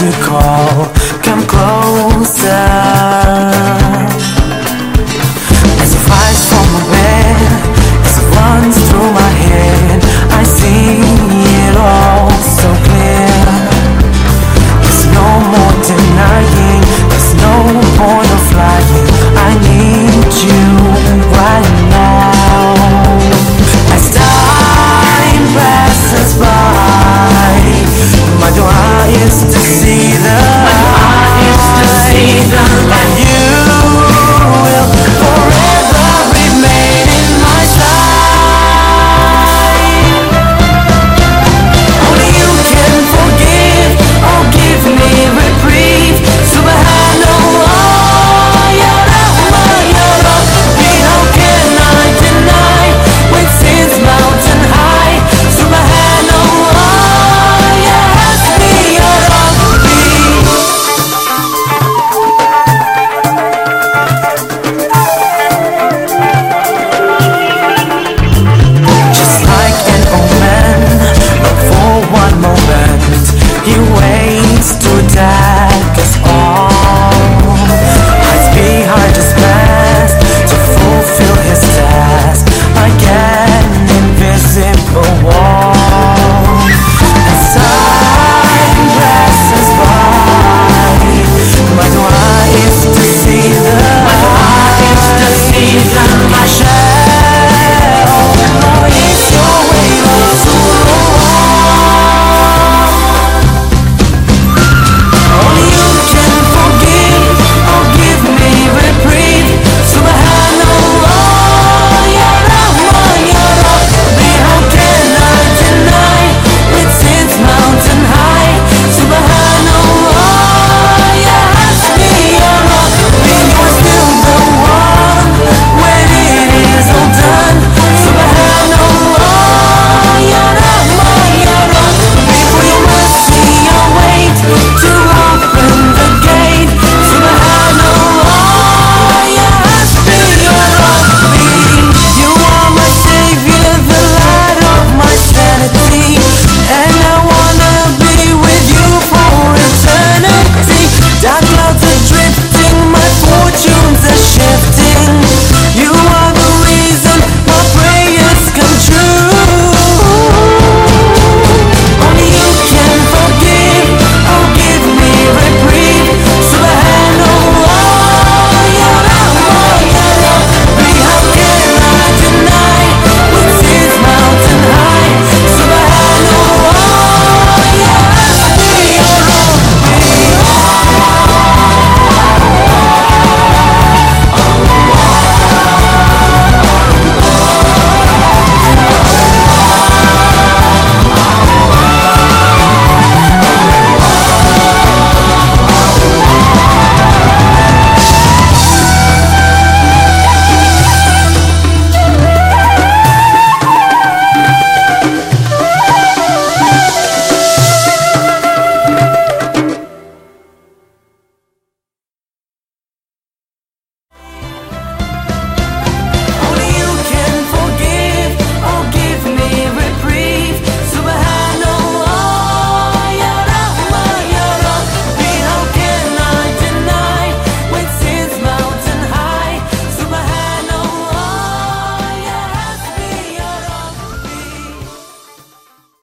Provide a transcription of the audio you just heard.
You call Come closer